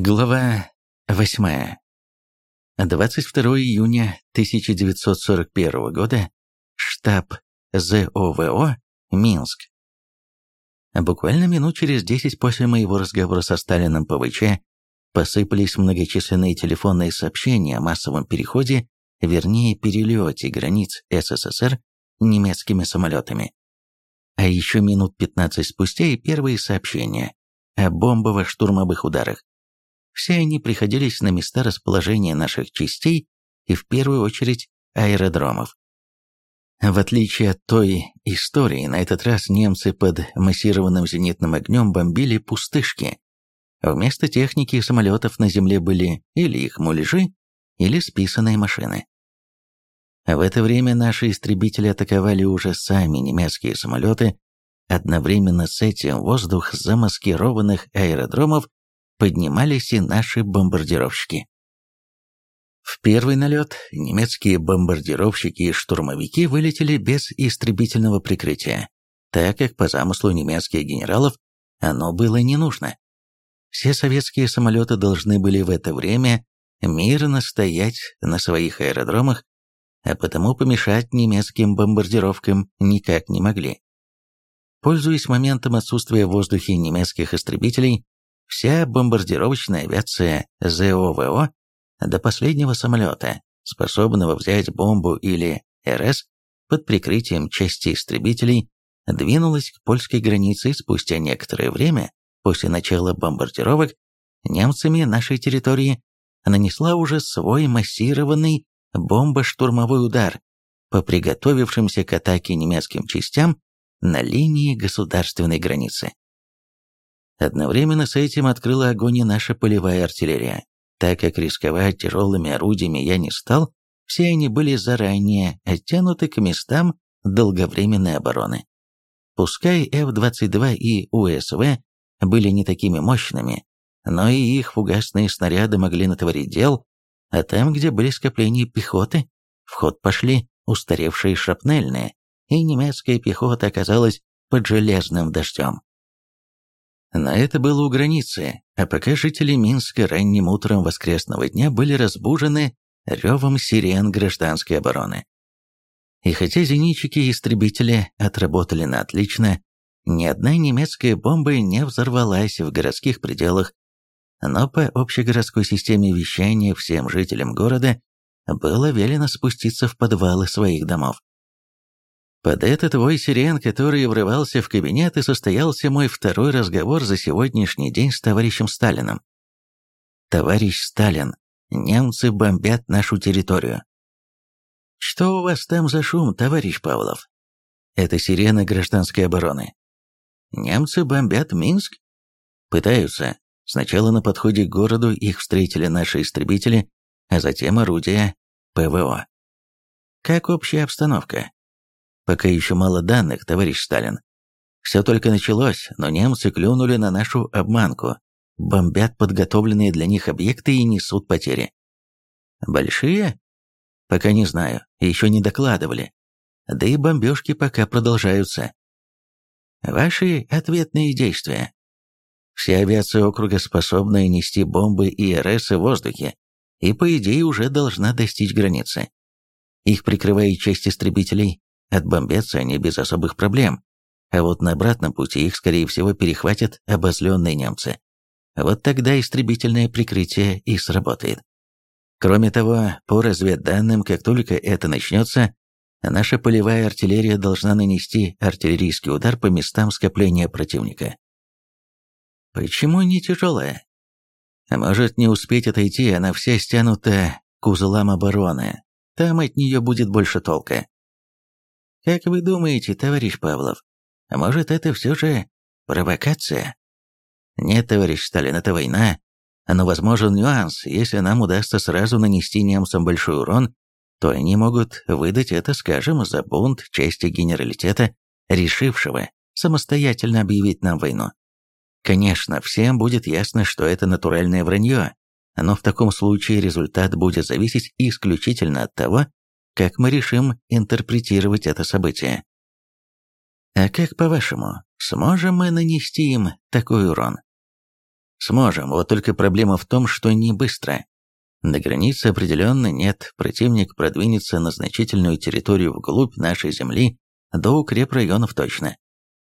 Глава 8. 22 июня 1941 года. Штаб ЗОВО, Минск. Буквально минут через 10 после моего разговора со Сталиным ПВЧ посыпались многочисленные телефонные сообщения о массовом переходе, вернее перелете границ СССР немецкими самолетами. А еще минут 15 спустя и первые сообщения о бомбово-штурмовых ударах. Все они приходились на места расположения наших частей и в первую очередь аэродромов. В отличие от той истории, на этот раз немцы под массированным зенитным огнем бомбили пустышки. Вместо техники и самолетов на земле были или их муляжи, или списанные машины. В это время наши истребители атаковали уже сами немецкие самолеты, одновременно с этим воздух замаскированных аэродромов поднимались и наши бомбардировщики. В первый налет немецкие бомбардировщики и штурмовики вылетели без истребительного прикрытия, так как по замыслу немецких генералов оно было не нужно. Все советские самолеты должны были в это время мирно стоять на своих аэродромах, а потому помешать немецким бомбардировкам никак не могли. Пользуясь моментом отсутствия в воздухе немецких истребителей, Вся бомбардировочная авиация ЗОВО до последнего самолета, способного взять бомбу или РС под прикрытием части истребителей, двинулась к польской границе спустя некоторое время после начала бомбардировок немцами нашей территории нанесла уже свой массированный бомбо-штурмовой удар по приготовившимся к атаке немецким частям на линии государственной границы. Одновременно с этим открыла огонь и наша полевая артиллерия. Так как рисковать тяжелыми орудиями я не стал, все они были заранее оттянуты к местам долговременной обороны. Пускай F-22 и УСВ были не такими мощными, но и их фугасные снаряды могли натворить дел, а там, где были скопления пехоты, в ход пошли устаревшие шрапнельные, и немецкая пехота оказалась под железным дождем. Но это было у границы, а пока жители Минска ранним утром воскресного дня были разбужены ревом сирен гражданской обороны. И хотя зенитчики и истребители отработали на отлично, ни одна немецкая бомба не взорвалась в городских пределах, но по общегородской системе вещания всем жителям города было велено спуститься в подвалы своих домов. Под этот вой сирен, который врывался в кабинет, и состоялся мой второй разговор за сегодняшний день с товарищем Сталиным. «Товарищ Сталин, немцы бомбят нашу территорию». «Что у вас там за шум, товарищ Павлов?» «Это сирена гражданской обороны». «Немцы бомбят Минск?» «Пытаются. Сначала на подходе к городу их встретили наши истребители, а затем орудия ПВО». «Как общая обстановка?» Пока еще мало данных, товарищ Сталин. Все только началось, но немцы клюнули на нашу обманку, бомбят подготовленные для них объекты и несут потери. Большие? Пока не знаю, еще не докладывали. Да и бомбежки пока продолжаются. Ваши ответные действия. Вся авиация округа способна нести бомбы и РС в воздухе, и по идее уже должна достичь границы. Их прикрывает часть истребителей, Отбомбятся они без особых проблем, а вот на обратном пути их, скорее всего, перехватят обозленные немцы. Вот тогда истребительное прикрытие и сработает. Кроме того, по разведданным, как только это начнется, наша полевая артиллерия должна нанести артиллерийский удар по местам скопления противника. Почему не тяжелая? Может не успеть отойти, она вся стянута к узлам обороны. Там от нее будет больше толка. Как вы думаете, товарищ Павлов, а может это все же провокация? Нет, товарищ Сталин, это война. Но возможен нюанс, если нам удастся сразу нанести немцам большой урон, то они могут выдать это, скажем, за бунт части генералитета, решившего самостоятельно объявить нам войну. Конечно, всем будет ясно, что это натуральное вранье, но в таком случае результат будет зависеть исключительно от того, как мы решим интерпретировать это событие. А как по-вашему, сможем мы нанести им такой урон? Сможем, вот только проблема в том, что не быстро. На границе определенно нет, противник продвинется на значительную территорию вглубь нашей земли, до укрепрайонов точно.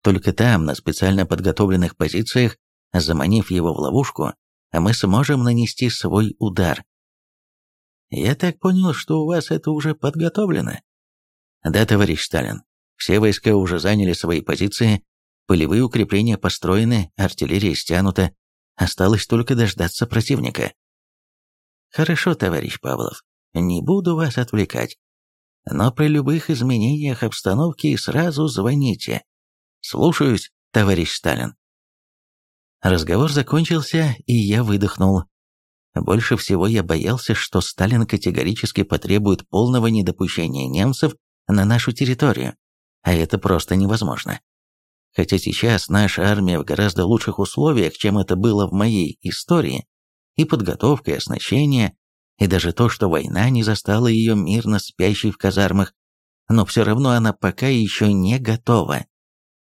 Только там, на специально подготовленных позициях, заманив его в ловушку, мы сможем нанести свой удар. Я так понял, что у вас это уже подготовлено? Да, товарищ Сталин. Все войска уже заняли свои позиции, полевые укрепления построены, артиллерия стянута, осталось только дождаться противника. Хорошо, товарищ Павлов, не буду вас отвлекать. Но при любых изменениях обстановки сразу звоните. Слушаюсь, товарищ Сталин. Разговор закончился, и я выдохнул. Больше всего я боялся, что Сталин категорически потребует полного недопущения немцев на нашу территорию, а это просто невозможно. Хотя сейчас наша армия в гораздо лучших условиях, чем это было в моей истории, и подготовка, и оснащение, и даже то, что война не застала ее мирно спящей в казармах, но все равно она пока еще не готова.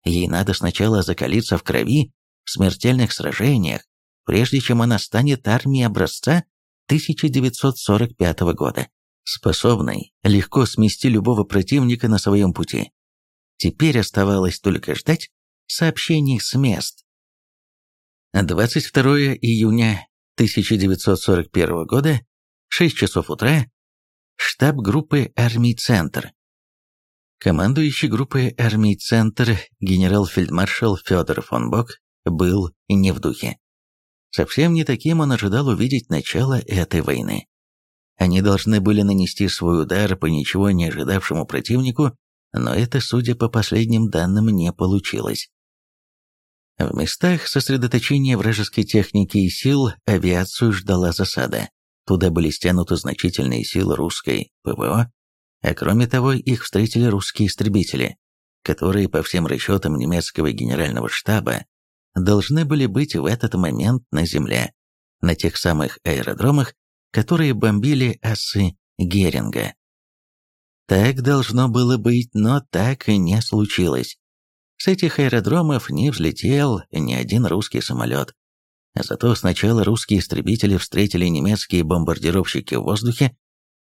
Ей надо сначала закалиться в крови, в смертельных сражениях, прежде чем она станет армией образца 1945 года, способной легко смести любого противника на своем пути. Теперь оставалось только ждать сообщений с мест. 22 июня 1941 года, 6 часов утра, штаб группы армий «Центр». Командующий группой армий «Центр» генерал-фельдмаршал Федор фон Бок был не в духе. Совсем не таким он ожидал увидеть начало этой войны. Они должны были нанести свой удар по ничего не ожидавшему противнику, но это, судя по последним данным, не получилось. В местах сосредоточения вражеской техники и сил авиацию ждала засада. Туда были стянуты значительные силы русской ПВО, а кроме того их встретили русские истребители, которые, по всем расчетам немецкого генерального штаба, должны были быть в этот момент на земле, на тех самых аэродромах, которые бомбили осы Геринга. Так должно было быть, но так и не случилось. С этих аэродромов не взлетел ни один русский самолет. Зато сначала русские истребители встретили немецкие бомбардировщики в воздухе,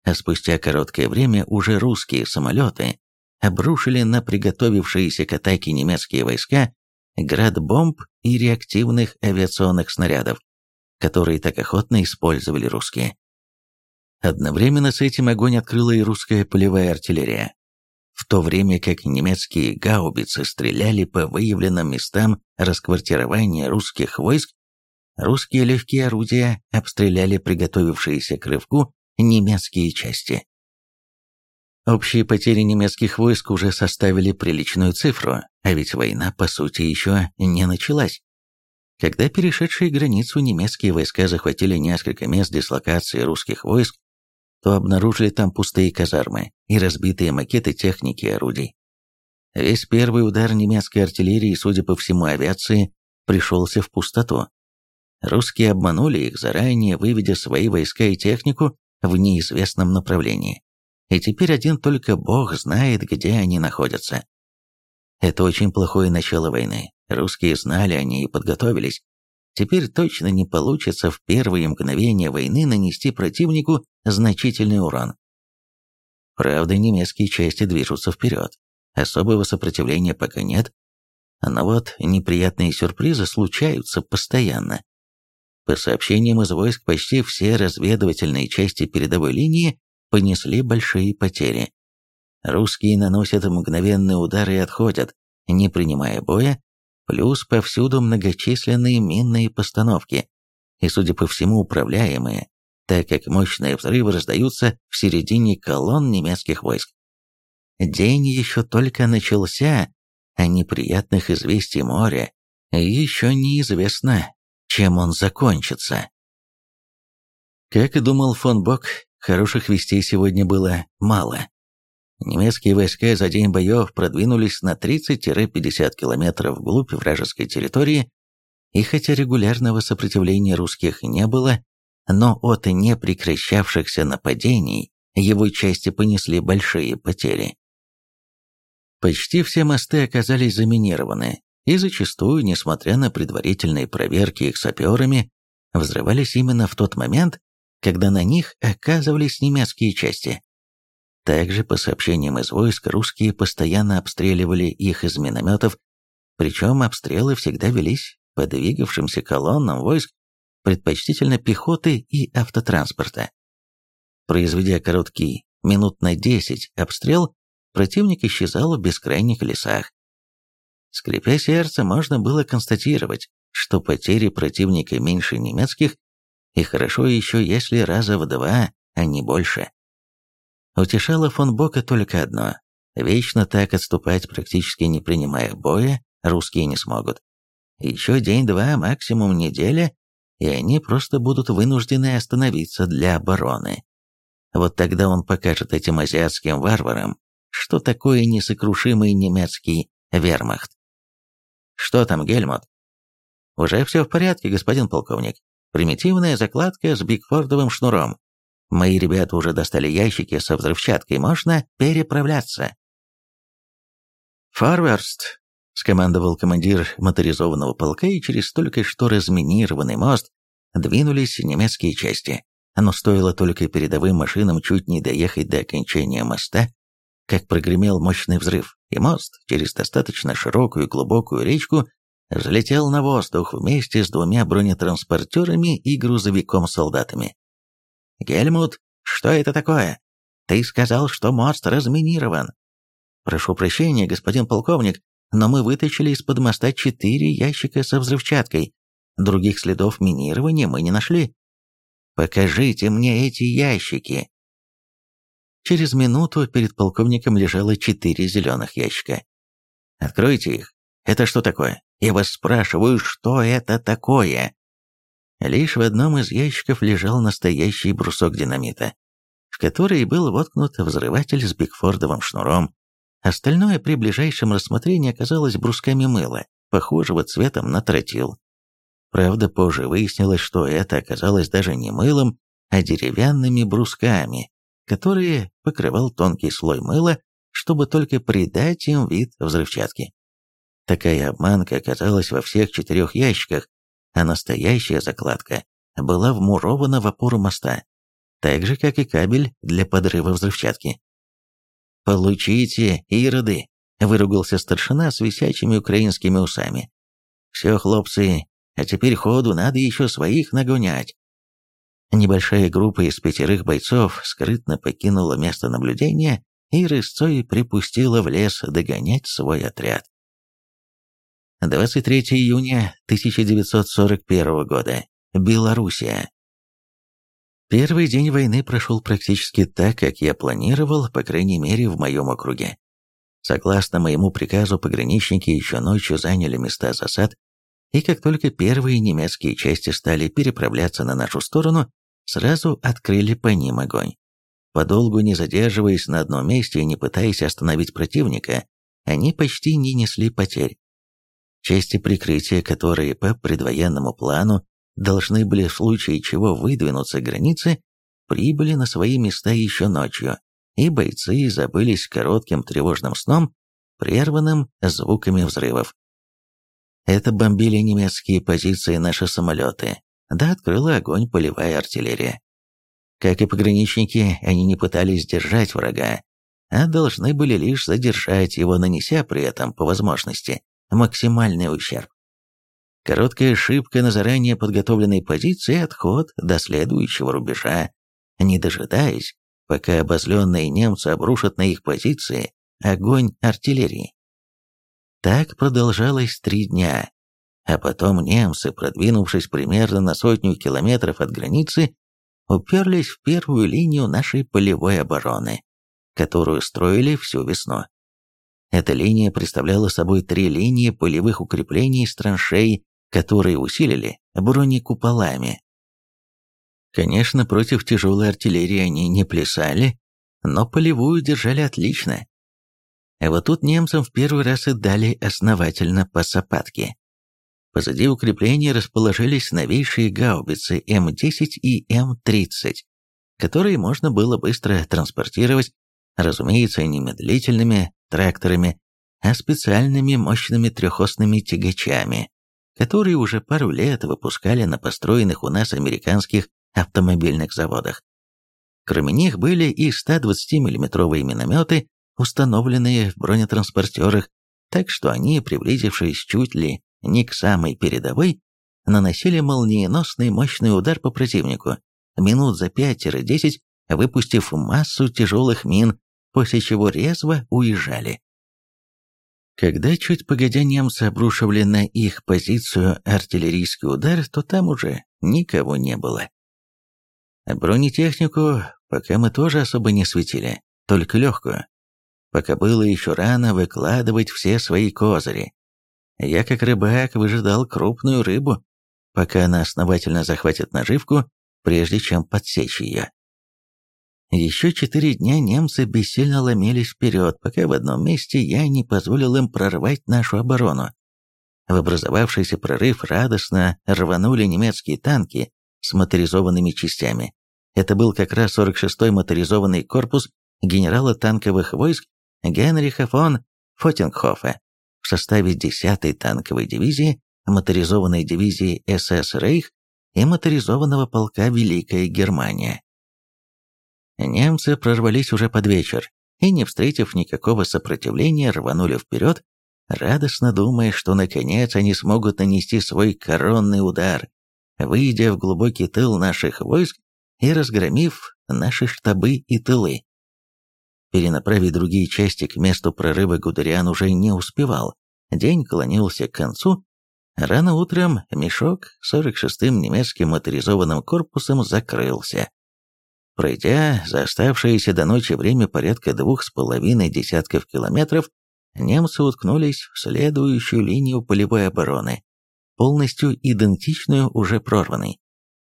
а спустя короткое время уже русские самолеты обрушили на приготовившиеся к атаке немецкие войска град бомб и реактивных авиационных снарядов, которые так охотно использовали русские. Одновременно с этим огонь открыла и русская полевая артиллерия. В то время как немецкие гаубицы стреляли по выявленным местам расквартирования русских войск, русские легкие орудия обстреляли приготовившиеся к рывку немецкие части. Общие потери немецких войск уже составили приличную цифру, а ведь война, по сути, еще не началась. Когда перешедшие границу немецкие войска захватили несколько мест дислокации русских войск, то обнаружили там пустые казармы и разбитые макеты техники и орудий. Весь первый удар немецкой артиллерии, судя по всему авиации, пришелся в пустоту. Русские обманули их заранее, выведя свои войска и технику в неизвестном направлении и теперь один только Бог знает, где они находятся. Это очень плохое начало войны. Русские знали о ней и подготовились. Теперь точно не получится в первые мгновения войны нанести противнику значительный урон. Правда, немецкие части движутся вперед. Особого сопротивления пока нет. Но вот неприятные сюрпризы случаются постоянно. По сообщениям из войск, почти все разведывательные части передовой линии понесли большие потери. Русские наносят мгновенные удары и отходят, не принимая боя, плюс повсюду многочисленные минные постановки, и, судя по всему, управляемые, так как мощные взрывы раздаются в середине колонн немецких войск. День еще только начался, а неприятных известий моря еще неизвестно, чем он закончится. Как и думал фон Бок, Хороших вестей сегодня было мало. Немецкие войска за день боев продвинулись на 30-50 километров вглубь вражеской территории, и хотя регулярного сопротивления русских не было, но от непрекращавшихся нападений его части понесли большие потери. Почти все мосты оказались заминированы, и зачастую, несмотря на предварительные проверки их саперами, взрывались именно в тот момент, когда на них оказывались немецкие части. Также, по сообщениям из войск, русские постоянно обстреливали их из минометов, причем обстрелы всегда велись по двигавшимся колоннам войск, предпочтительно пехоты и автотранспорта. Произведя короткий, минут на 10 обстрел, противник исчезал в бескрайних лесах. Скрипя сердце, можно было констатировать, что потери противника меньше немецких, и хорошо еще если раза в два, а не больше. Утешало фон Бока только одно. Вечно так отступать, практически не принимая боя, русские не смогут. Еще день-два, максимум неделя, и они просто будут вынуждены остановиться для обороны. Вот тогда он покажет этим азиатским варварам, что такое несокрушимый немецкий вермахт. Что там, Гельмут? Уже все в порядке, господин полковник. Примитивная закладка с бигфордовым шнуром. Мои ребята уже достали ящики со взрывчаткой, можно переправляться. «Форверст!» — скомандовал командир моторизованного полка, и через только что разминированный мост двинулись немецкие части. Но стоило только передовым машинам чуть не доехать до окончания моста, как прогремел мощный взрыв, и мост через достаточно широкую и глубокую речку взлетел на воздух вместе с двумя бронетранспортерами и грузовиком-солдатами. «Гельмут, что это такое? Ты сказал, что мост разминирован». «Прошу прощения, господин полковник, но мы вытащили из-под моста четыре ящика со взрывчаткой. Других следов минирования мы не нашли». «Покажите мне эти ящики!» Через минуту перед полковником лежало четыре зеленых ящика. «Откройте их. Это что такое? Я вас спрашиваю, что это такое?» Лишь в одном из ящиков лежал настоящий брусок динамита, в который был воткнут взрыватель с бигфордовым шнуром. Остальное при ближайшем рассмотрении оказалось брусками мыла, похожего цветом на тротил. Правда, позже выяснилось, что это оказалось даже не мылом, а деревянными брусками, которые покрывал тонкий слой мыла, чтобы только придать им вид взрывчатки. Такая обманка оказалась во всех четырех ящиках, а настоящая закладка была вмурована в опору моста, так же, как и кабель для подрыва взрывчатки. «Получите, ироды!» — выругался старшина с висячими украинскими усами. «Все, хлопцы, а теперь ходу надо еще своих нагонять». Небольшая группа из пятерых бойцов скрытно покинула место наблюдения и рысцой припустила в лес догонять свой отряд. 23 июня 1941 года. Белоруссия. Первый день войны прошел практически так, как я планировал, по крайней мере, в моем округе. Согласно моему приказу, пограничники еще ночью заняли места засад, и как только первые немецкие части стали переправляться на нашу сторону, сразу открыли по ним огонь. Подолгу не задерживаясь на одном месте и не пытаясь остановить противника, они почти не несли потерь. Части прикрытия, которые по предвоенному плану должны были в случае чего выдвинуться к границе, прибыли на свои места еще ночью, и бойцы забылись коротким тревожным сном, прерванным звуками взрывов. Это бомбили немецкие позиции наши самолеты, да открыла огонь полевая артиллерия. Как и пограничники, они не пытались держать врага, а должны были лишь задержать его, нанеся при этом, по возможности, максимальный ущерб. Короткая ошибка на заранее подготовленной позиции отход до следующего рубежа, не дожидаясь, пока обозленные немцы обрушат на их позиции огонь артиллерии. Так продолжалось три дня, а потом немцы, продвинувшись примерно на сотню километров от границы, уперлись в первую линию нашей полевой обороны, которую строили всю весну. Эта линия представляла собой три линии полевых укреплений с траншей, которые усилили бронекуполами. Конечно, против тяжелой артиллерии они не плясали, но полевую держали отлично. А вот тут немцам в первый раз и дали основательно по сапатке. Позади укреплений расположились новейшие гаубицы М-10 и М-30, которые можно было быстро транспортировать, разумеется, немедлительными тракторами, а специальными мощными трехосными тягачами, которые уже пару лет выпускали на построенных у нас американских автомобильных заводах. Кроме них были и 120 миллиметровые минометы, установленные в бронетранспортерах, так что они, приблизившись чуть ли не к самой передовой, наносили молниеносный мощный удар по противнику, минут за 5-10, выпустив массу тяжелых мин, после чего резво уезжали. Когда чуть погодя немцы обрушивали на их позицию артиллерийский удар, то там уже никого не было. Бронетехнику пока мы тоже особо не светили, только легкую. Пока было еще рано выкладывать все свои козыри. Я как рыбак выжидал крупную рыбу, пока она основательно захватит наживку, прежде чем подсечь ее. Еще четыре дня немцы бессильно ломились вперед, пока в одном месте я не позволил им прорвать нашу оборону. В образовавшийся прорыв радостно рванули немецкие танки с моторизованными частями. Это был как раз 46-й моторизованный корпус генерала танковых войск Генриха фон Фотингхофа в составе 10-й танковой дивизии, моторизованной дивизии СС «Рейх» и моторизованного полка «Великая Германия». Немцы прорвались уже под вечер и, не встретив никакого сопротивления, рванули вперед, радостно думая, что наконец они смогут нанести свой коронный удар, выйдя в глубокий тыл наших войск и разгромив наши штабы и тылы. Перенаправить другие части к месту прорыва Гудериан уже не успевал. День клонился к концу. Рано утром мешок с 46-м немецким моторизованным корпусом закрылся. Пройдя за оставшееся до ночи время порядка двух с половиной десятков километров, немцы уткнулись в следующую линию полевой обороны, полностью идентичную уже прорванной.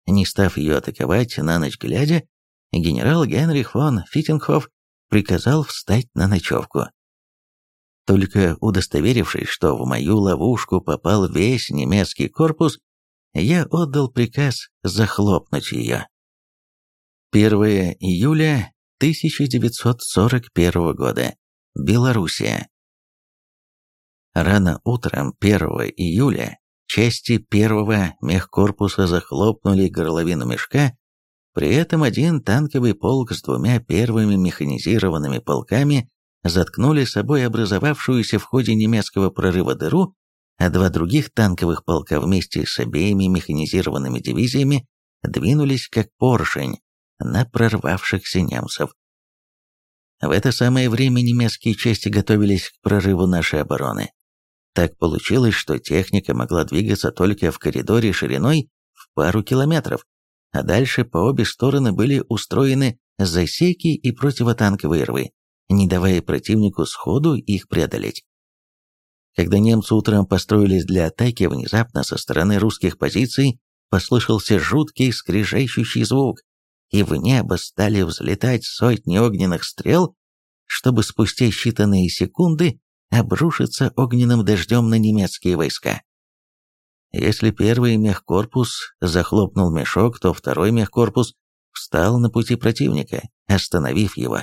Не став ее атаковать на ночь глядя, генерал Генрих фон Фиттингхоф приказал встать на ночевку. Только удостоверившись, что в мою ловушку попал весь немецкий корпус, я отдал приказ захлопнуть ее. 1 июля 1941 года. Белоруссия. Рано утром 1 июля части первого мехкорпуса захлопнули горловину мешка, при этом один танковый полк с двумя первыми механизированными полками заткнули собой образовавшуюся в ходе немецкого прорыва дыру, а два других танковых полка вместе с обеими механизированными дивизиями двинулись как поршень на прорвавшихся немцев. В это самое время немецкие части готовились к прорыву нашей обороны. Так получилось, что техника могла двигаться только в коридоре шириной в пару километров, а дальше по обе стороны были устроены засеки и противотанковые рвы, не давая противнику сходу их преодолеть. Когда немцы утром построились для атаки, внезапно со стороны русских позиций послышался жуткий скрежещущий звук, и в небо стали взлетать сотни огненных стрел, чтобы спустя считанные секунды обрушиться огненным дождем на немецкие войска. Если первый мехкорпус захлопнул мешок, то второй мехкорпус встал на пути противника, остановив его.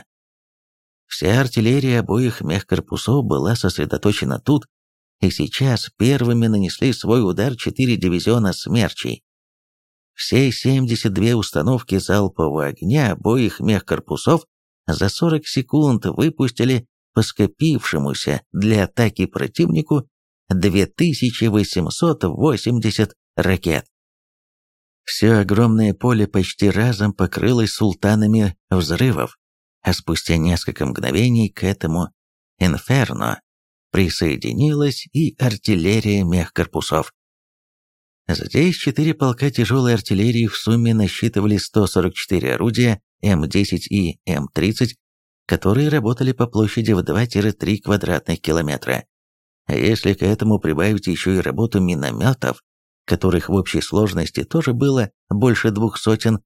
Вся артиллерия обоих мехкорпусов была сосредоточена тут, и сейчас первыми нанесли свой удар четыре дивизиона «Смерчей». Все 72 установки залпового огня обоих мехкорпусов за 40 секунд выпустили по скопившемуся для атаки противнику 2880 ракет. Все огромное поле почти разом покрылось султанами взрывов, а спустя несколько мгновений к этому «Инферно» присоединилась и артиллерия мехкорпусов. Здесь четыре полка тяжелой артиллерии в сумме насчитывали 144 орудия М-10 и М-30, которые работали по площади в 2-3 квадратных километра. А если к этому прибавить еще и работу минометов, которых в общей сложности тоже было больше двух сотен,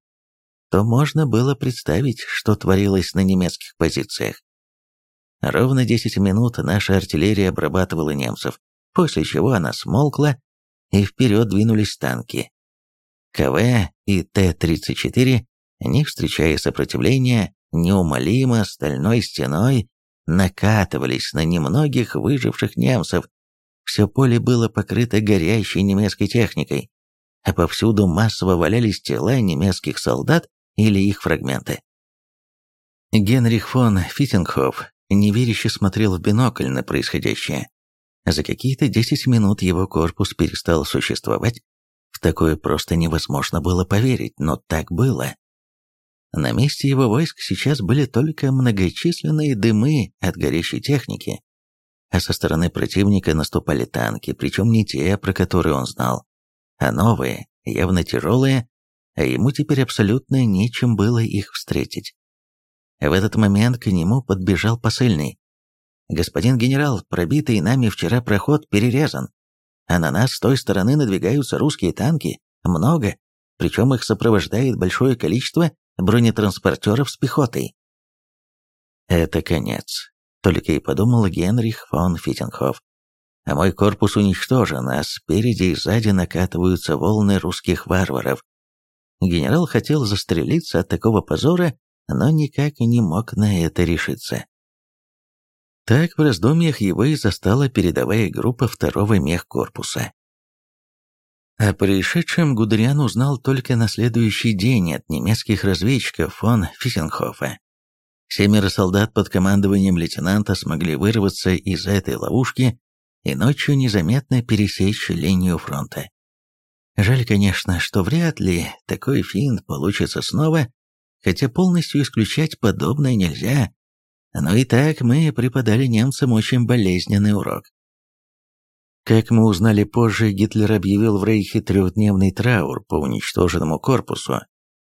то можно было представить, что творилось на немецких позициях. Ровно 10 минут наша артиллерия обрабатывала немцев, после чего она смолкла и вперед двинулись танки. КВ и Т-34, не встречая сопротивления, неумолимо стальной стеной накатывались на немногих выживших немцев. Все поле было покрыто горящей немецкой техникой, а повсюду массово валялись тела немецких солдат или их фрагменты. Генрих фон Фиттингхоф неверяще смотрел в бинокль на происходящее. За какие-то 10 минут его корпус перестал существовать. В такое просто невозможно было поверить, но так было. На месте его войск сейчас были только многочисленные дымы от горящей техники, а со стороны противника наступали танки, причем не те, про которые он знал, а новые, явно тяжелые, а ему теперь абсолютно нечем было их встретить. В этот момент к нему подбежал посыльный. «Господин генерал, пробитый нами вчера проход перерезан, а на нас с той стороны надвигаются русские танки, много, причем их сопровождает большое количество бронетранспортеров с пехотой». «Это конец», — только и подумал Генрих фон Фиттенхоф. «А мой корпус уничтожен, а спереди и сзади накатываются волны русских варваров, Генерал хотел застрелиться от такого позора, но никак не мог на это решиться. Так в раздумьях его и застала передовая группа второго мехкорпуса. О происшедшем Гудериан узнал только на следующий день от немецких разведчиков фон Фиссенхофа. Семеро солдат под командованием лейтенанта смогли вырваться из этой ловушки и ночью незаметно пересечь линию фронта. Жаль, конечно, что вряд ли такой финт получится снова, хотя полностью исключать подобное нельзя. Но и так мы преподали немцам очень болезненный урок. Как мы узнали позже, Гитлер объявил в Рейхе трехдневный траур по уничтоженному корпусу.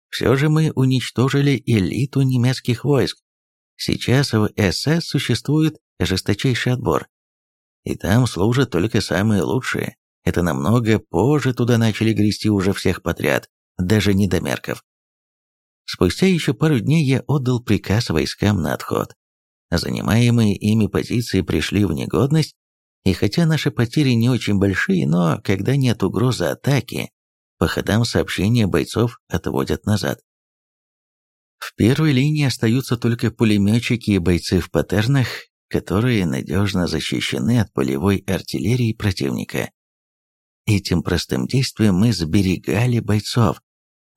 Все же мы уничтожили элиту немецких войск. Сейчас в СС существует жесточайший отбор. И там служат только самые лучшие. Это намного позже туда начали грести уже всех подряд, даже недомерков. Спустя еще пару дней я отдал приказ войскам на отход. Занимаемые ими позиции пришли в негодность, и хотя наши потери не очень большие, но когда нет угрозы атаки, по ходам сообщения бойцов отводят назад. В первой линии остаются только пулеметчики и бойцы в паттернах, которые надежно защищены от полевой артиллерии противника. Этим простым действием мы сберегали бойцов.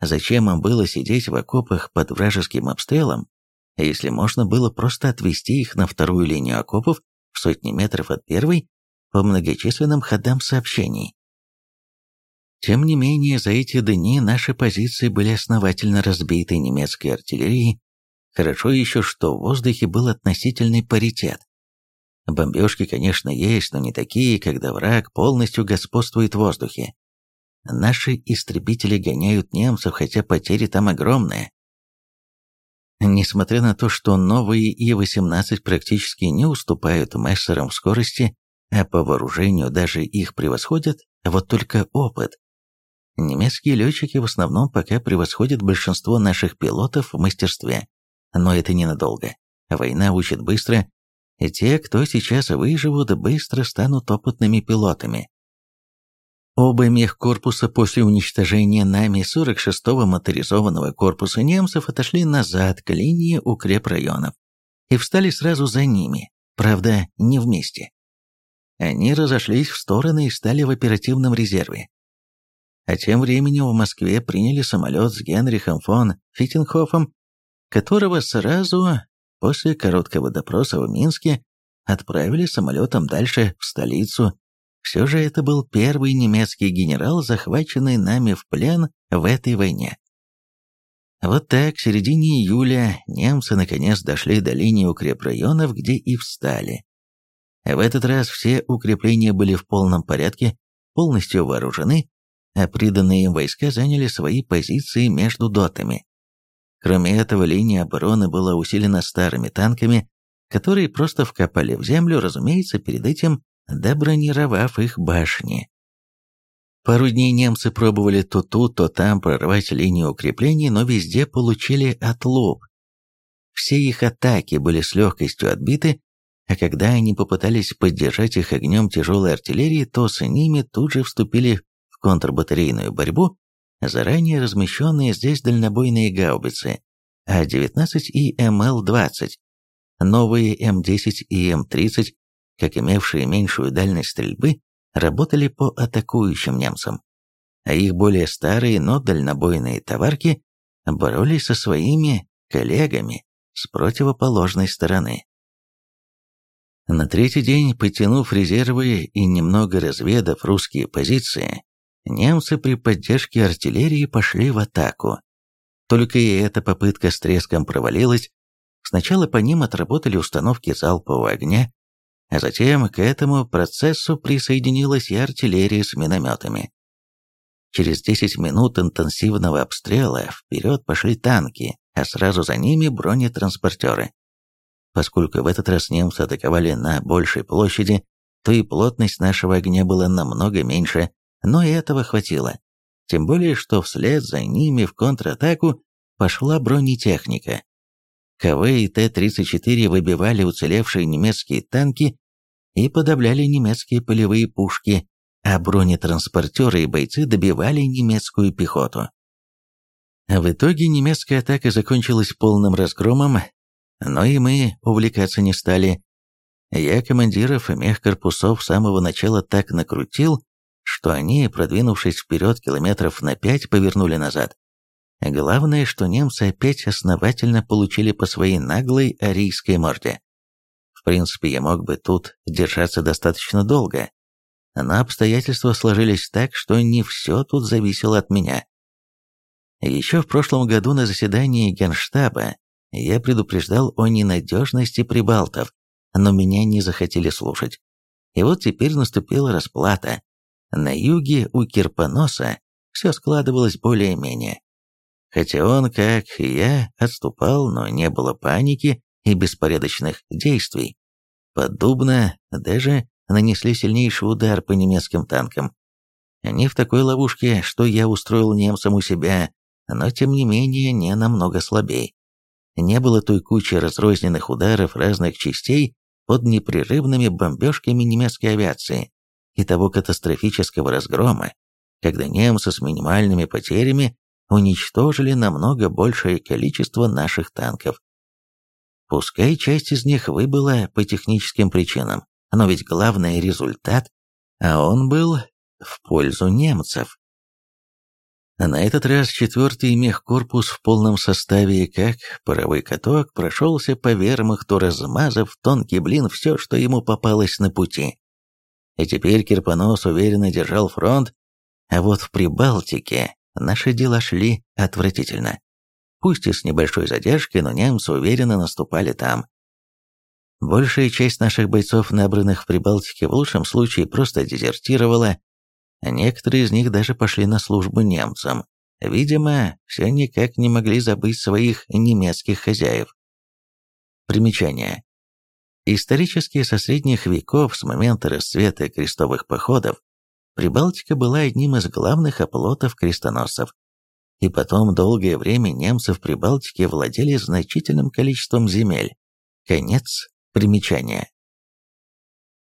Зачем им было сидеть в окопах под вражеским обстрелом, если можно было просто отвести их на вторую линию окопов в сотни метров от первой по многочисленным ходам сообщений? Тем не менее, за эти дни наши позиции были основательно разбиты немецкой артиллерией. Хорошо еще, что в воздухе был относительный паритет. Бомбежки, конечно, есть, но не такие, когда враг полностью господствует в воздухе. Наши истребители гоняют немцев, хотя потери там огромные. Несмотря на то, что новые И-18 практически не уступают мессерам в скорости, а по вооружению даже их превосходят, вот только опыт. Немецкие летчики в основном пока превосходят большинство наших пилотов в мастерстве. Но это ненадолго. Война учит быстро, и те, кто сейчас выживут, быстро станут опытными пилотами. Оба мехкорпуса после уничтожения нами 46-го моторизованного корпуса немцев отошли назад к линии укрепрайонов и встали сразу за ними, правда, не вместе. Они разошлись в стороны и стали в оперативном резерве. А тем временем в Москве приняли самолет с Генрихом фон Фиттенхофом, которого сразу После короткого допроса в Минске отправили самолетом дальше в столицу. Все же это был первый немецкий генерал, захваченный нами в плен в этой войне. Вот так, в середине июля немцы наконец дошли до линии укрепрайонов, где и встали. В этот раз все укрепления были в полном порядке, полностью вооружены, а приданные им войска заняли свои позиции между дотами. Кроме этого, линия обороны была усилена старыми танками, которые просто вкопали в землю, разумеется, перед этим добронировав их башни. Пару дней немцы пробовали то тут, то там прорвать линию укреплений, но везде получили отлуп. Все их атаки были с легкостью отбиты, а когда они попытались поддержать их огнем тяжелой артиллерии, то с ними тут же вступили в контрбатарейную борьбу заранее размещенные здесь дальнобойные гаубицы А-19 и МЛ-20. новые М10 и М30, как имевшие меньшую дальность стрельбы, работали по атакующим немцам, а их более старые, но дальнобойные товарки боролись со своими коллегами с противоположной стороны. На третий день, потянув резервы и немного разведав русские позиции, немцы при поддержке артиллерии пошли в атаку. Только и эта попытка с треском провалилась. Сначала по ним отработали установки залпового огня, а затем к этому процессу присоединилась и артиллерия с минометами. Через 10 минут интенсивного обстрела вперед пошли танки, а сразу за ними бронетранспортеры. Поскольку в этот раз немцы атаковали на большей площади, то и плотность нашего огня была намного меньше, но и этого хватило. Тем более, что вслед за ними в контратаку пошла бронетехника. КВ и Т-34 выбивали уцелевшие немецкие танки и подавляли немецкие полевые пушки, а бронетранспортеры и бойцы добивали немецкую пехоту. В итоге немецкая атака закончилась полным разгромом, но и мы увлекаться не стали. Я командиров мехкорпусов с самого начала так накрутил, что они, продвинувшись вперед километров на пять, повернули назад. Главное, что немцы опять основательно получили по своей наглой арийской морде. Принципе, я мог бы тут держаться достаточно долго, но обстоятельства сложились так, что не все тут зависело от меня. Еще в прошлом году на заседании Генштаба я предупреждал о ненадежности прибалтов, но меня не захотели слушать. И вот теперь наступила расплата. На юге у Кирпоноса все складывалось более-менее. Хотя он, как и я, отступал, но не было паники и беспорядочных действий. Подобно даже нанесли сильнейший удар по немецким танкам. Они в такой ловушке, что я устроил немцам у себя, но тем не менее не намного слабее. Не было той кучи разрозненных ударов разных частей под непрерывными бомбежками немецкой авиации и того катастрофического разгрома, когда немцы с минимальными потерями уничтожили намного большее количество наших танков. Пускай часть из них выбыла по техническим причинам, но ведь главный результат, а он был в пользу немцев. На этот раз четвертый мехкорпус в полном составе, как паровой каток, прошелся по вермахту, размазав тонкий блин все, что ему попалось на пути. И теперь Кирпонос уверенно держал фронт, а вот в Прибалтике наши дела шли отвратительно. Пусть и с небольшой задержкой, но немцы уверенно наступали там. Большая часть наших бойцов, набранных в Прибалтике, в лучшем случае просто дезертировала, некоторые из них даже пошли на службу немцам. Видимо, все никак не могли забыть своих немецких хозяев. Примечание. Исторически со средних веков, с момента расцвета крестовых походов, Прибалтика была одним из главных оплотов крестоносцев. И потом долгое время немцы в Прибалтике владели значительным количеством земель. Конец Примечание.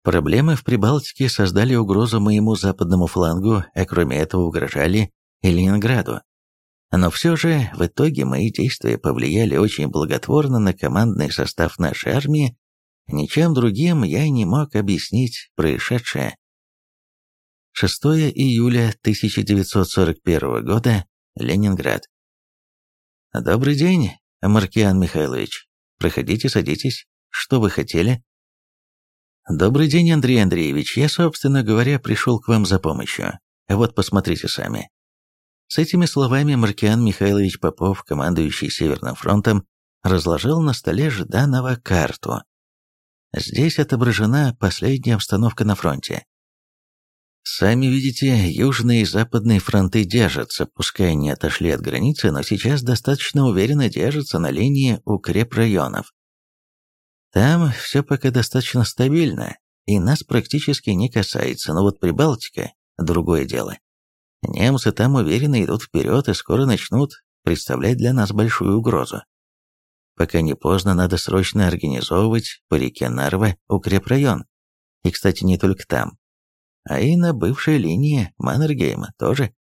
Проблемы в Прибалтике создали угрозу моему западному флангу, а кроме этого угрожали и Ленинграду. Но все же в итоге мои действия повлияли очень благотворно на командный состав нашей армии, ничем другим я не мог объяснить происшедшее. 6 июля 1941 года, Ленинград. Добрый день, Маркиан Михайлович. Проходите, садитесь. Что вы хотели?» «Добрый день, Андрей Андреевич. Я, собственно говоря, пришел к вам за помощью. Вот посмотрите сами». С этими словами Маркиан Михайлович Попов, командующий Северным фронтом, разложил на столе Жданова карту. Здесь отображена последняя обстановка на фронте. Сами видите, южные и западные фронты держатся, пускай не отошли от границы, но сейчас достаточно уверенно держатся на линии укрепрайонов. Там все пока достаточно стабильно, и нас практически не касается, но вот Прибалтика – другое дело. Немцы там уверенно идут вперед и скоро начнут представлять для нас большую угрозу. Пока не поздно, надо срочно организовывать по реке Нарва укрепрайон. И, кстати, не только там, а и на бывшей линии Маннергейма тоже.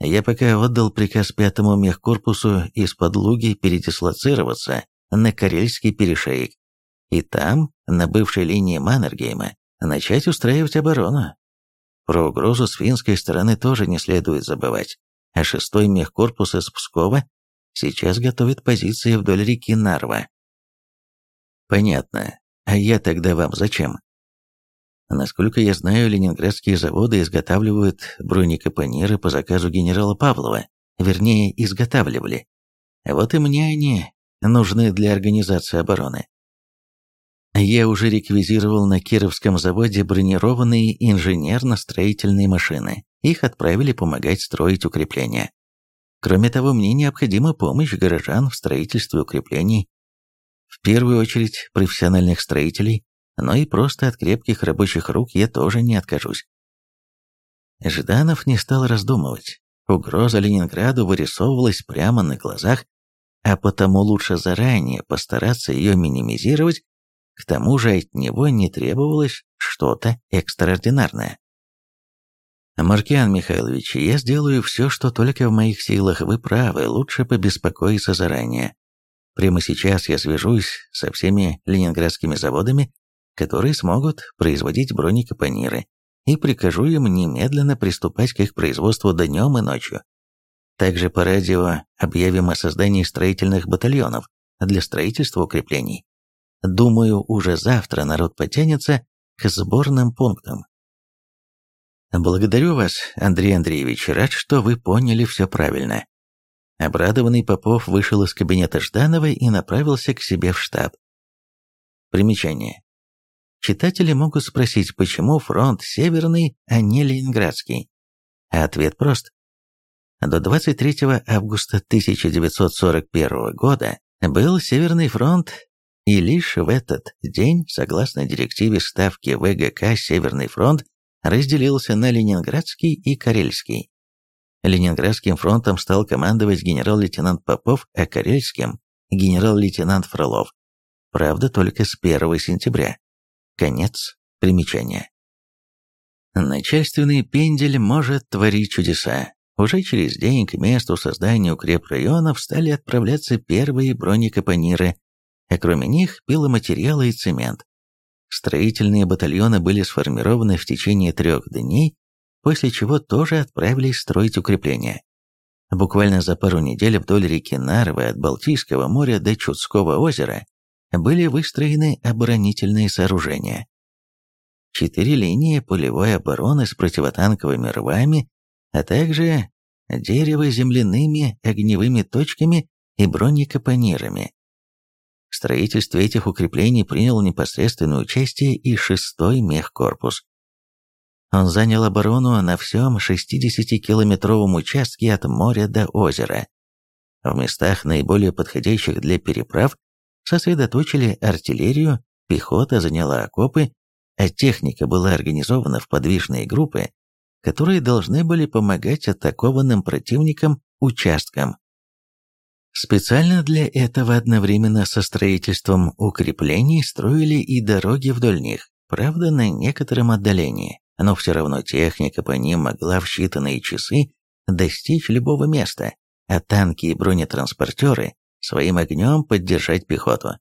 Я пока отдал приказ пятому мехкорпусу из-под Луги передислоцироваться на Карельский перешеек и там, на бывшей линии Маннергейма, начать устраивать оборону. Про угрозу с финской стороны тоже не следует забывать, а шестой мехкорпус из Пскова сейчас готовит позиции вдоль реки Нарва. Понятно. А я тогда вам зачем? Насколько я знаю, ленинградские заводы изготавливают бронекапониры по заказу генерала Павлова, вернее, изготавливали. Вот и мне они нужны для организации обороны. Я уже реквизировал на Кировском заводе бронированные инженерно-строительные машины. Их отправили помогать строить укрепления. Кроме того, мне необходима помощь горожан в строительстве укреплений. В первую очередь профессиональных строителей, но и просто от крепких рабочих рук я тоже не откажусь. Жданов не стал раздумывать. Угроза Ленинграду вырисовывалась прямо на глазах, а потому лучше заранее постараться ее минимизировать, к тому же от него не требовалось что-то экстраординарное. «Маркиан Михайлович, я сделаю все, что только в моих силах, вы правы, лучше побеспокоиться заранее. Прямо сейчас я свяжусь со всеми ленинградскими заводами которые смогут производить бронекапониры, и прикажу им немедленно приступать к их производству днем и ночью. Также по радио объявим о создании строительных батальонов для строительства укреплений. Думаю, уже завтра народ потянется к сборным пунктам. Благодарю вас, Андрей Андреевич, рад, что вы поняли все правильно. Обрадованный Попов вышел из кабинета Жданова и направился к себе в штаб. Примечание. Читатели могут спросить, почему фронт северный, а не ленинградский. А ответ прост. До 23 августа 1941 года был Северный фронт, и лишь в этот день, согласно директиве Ставки ВГК, Северный фронт разделился на Ленинградский и Карельский. Ленинградским фронтом стал командовать генерал-лейтенант Попов, а Карельским – генерал-лейтенант Фролов. Правда, только с 1 сентября. Конец примечания. Начальственный пендель может творить чудеса. Уже через день к месту создания укрепрайонов стали отправляться первые бронекапониры, а кроме них пиломатериалы и цемент. Строительные батальоны были сформированы в течение трех дней, после чего тоже отправились строить укрепления. Буквально за пару недель вдоль реки Нарвы от Балтийского моря до Чудского озера были выстроены оборонительные сооружения. Четыре линии полевой обороны с противотанковыми рвами, а также дерево-земляными огневыми точками и бронекапонирами. В строительстве этих укреплений принял непосредственное участие и 6-й мехкорпус. Он занял оборону на всем 60-километровом участке от моря до озера. В местах, наиболее подходящих для переправ, сосредоточили артиллерию, пехота заняла окопы, а техника была организована в подвижные группы, которые должны были помогать атакованным противникам участкам. Специально для этого одновременно со строительством укреплений строили и дороги вдоль них, правда на некотором отдалении, но все равно техника по ним могла в считанные часы достичь любого места, а танки и бронетранспортеры своим огнем поддержать пехоту.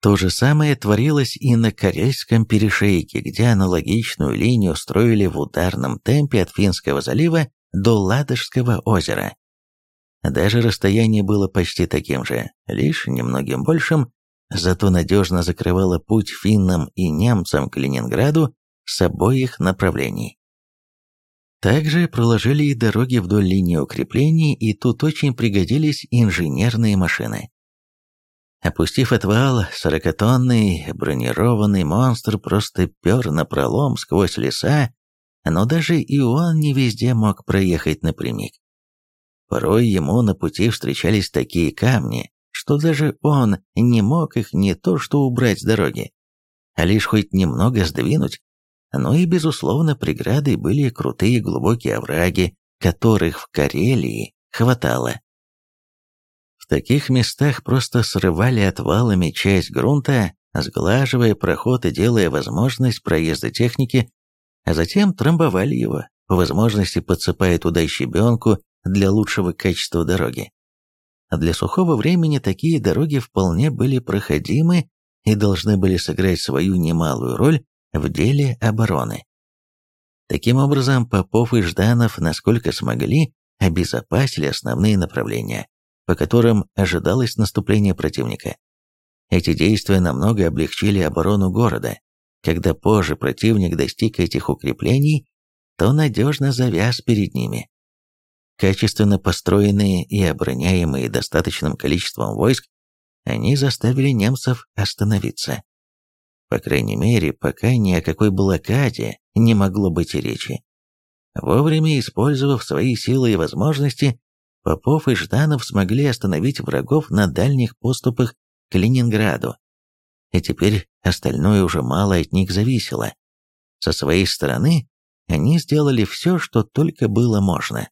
То же самое творилось и на Карельском перешейке, где аналогичную линию строили в ударном темпе от Финского залива до Ладожского озера. Даже расстояние было почти таким же, лишь немногим большим, зато надежно закрывало путь финнам и немцам к Ленинграду с обоих направлений. Также проложили и дороги вдоль линии укреплений, и тут очень пригодились инженерные машины. Опустив отвал, сорокатонный бронированный монстр просто пер напролом сквозь леса, но даже и он не везде мог проехать напрямик. Порой ему на пути встречались такие камни, что даже он не мог их не то что убрать с дороги, а лишь хоть немного сдвинуть, но и, безусловно, преградой были крутые глубокие овраги, которых в Карелии хватало. В таких местах просто срывали отвалами часть грунта, сглаживая проход и делая возможность проезда техники, а затем трамбовали его, по возможности подсыпая туда щебенку для лучшего качества дороги. Для сухого времени такие дороги вполне были проходимы и должны были сыграть свою немалую роль в деле обороны. Таким образом, Попов и Жданов, насколько смогли, обезопасили основные направления, по которым ожидалось наступление противника. Эти действия намного облегчили оборону города. Когда позже противник достиг этих укреплений, то надежно завяз перед ними. Качественно построенные и обороняемые достаточным количеством войск, они заставили немцев остановиться. По крайней мере, пока ни о какой блокаде не могло быть и речи. Вовремя использовав свои силы и возможности, Попов и Жданов смогли остановить врагов на дальних поступах к Ленинграду. И теперь остальное уже мало от них зависело. Со своей стороны они сделали все, что только было можно.